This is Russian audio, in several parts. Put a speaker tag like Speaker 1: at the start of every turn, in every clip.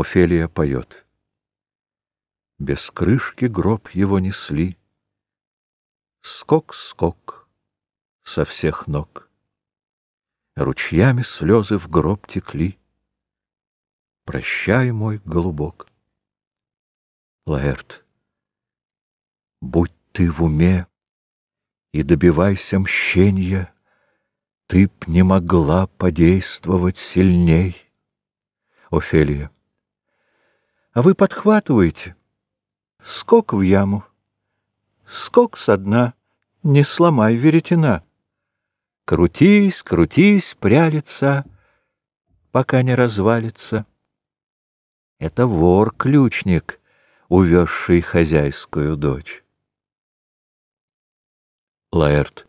Speaker 1: Офелия поет. Без крышки гроб его несли. Скок-скок со всех ног. Ручьями слезы в гроб текли. Прощай, мой голубок. Лаэрт, будь ты в уме и добивайся мщенья, Ты б не могла подействовать сильней. Офелия. А вы подхватываете. Скок в яму. Скок со дна. Не сломай веретена. Крутись, крутись, прялится, пока не развалится. Это вор-ключник, увезший хозяйскую дочь. Лаэрт.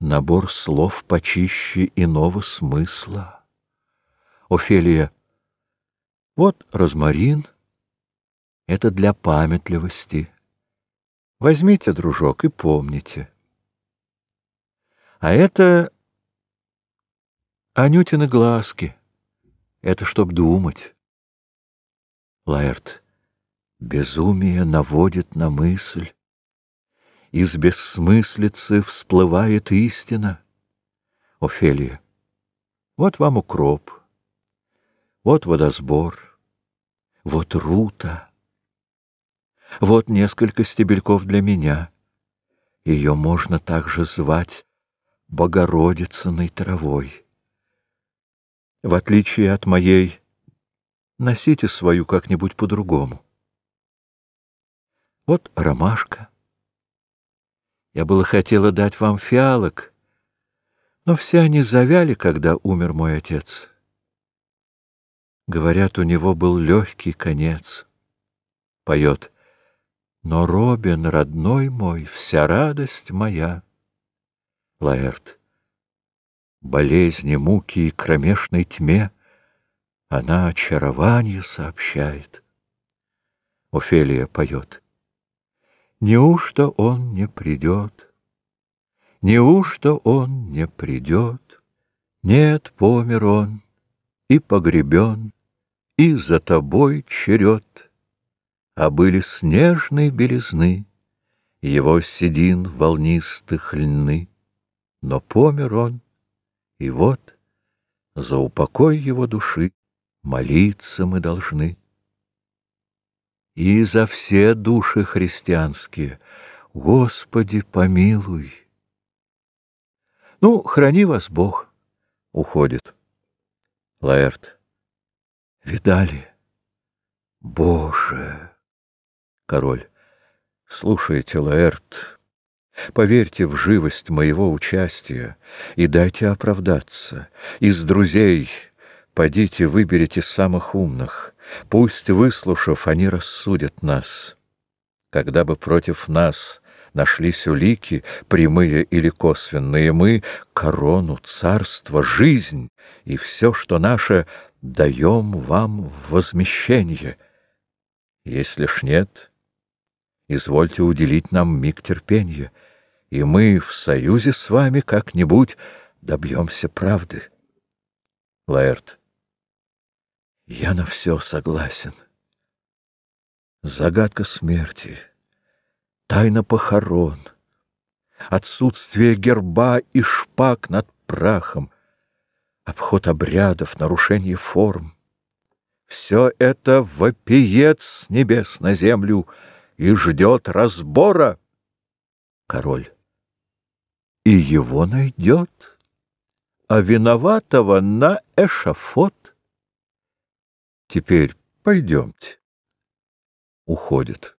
Speaker 1: Набор слов почище иного смысла. Офелия. Вот розмарин. Это для памятливости. Возьмите, дружок, и помните. А это Анютины глазки. Это чтоб думать. Лаэрт. Безумие наводит на мысль. Из бессмыслицы всплывает истина. Офелия. Вот вам укроп. Вот водосбор, вот рута, вот несколько стебельков для меня. Ее можно также звать Богородицыной травой. В отличие от моей, носите свою как-нибудь по-другому. Вот ромашка. Я было хотела дать вам фиалок, но все они завяли, когда умер мой отец. Говорят, у него был легкий конец. Поет. Но Робин, родной мой, вся радость моя. Лаэрт. Болезни, муки и кромешной тьме Она очарование сообщает. Офелия поет. Неужто он не придет? Неужто он не придет? Нет, помер он и погребен и за тобой черед, А были снежной белизны, Его седин волнистых льны. Но помер он, и вот За упокой его души Молиться мы должны. И за все души христианские, Господи, помилуй. Ну, храни вас Бог, уходит. Лаэрт. Видали? Боже! Король. Слушайте, Лаэрт, поверьте в живость моего участия и дайте оправдаться. Из друзей подите выберите самых умных. Пусть, выслушав, они рассудят нас. Когда бы против нас нашлись улики, прямые или косвенные, мы — корону, царство, жизнь и все, что наше — даем вам возмещение. Если ж нет, извольте уделить нам миг терпения, и мы в союзе с вами как-нибудь добьемся правды. Лаэрт. Я на все согласен. Загадка смерти, тайна похорон, отсутствие герба и шпаг над прахом, обход обрядов, нарушение форм. Все это вопиет с небес на землю и ждет разбора. Король. И его найдет, а виноватого на эшафот. Теперь пойдемте. Уходит.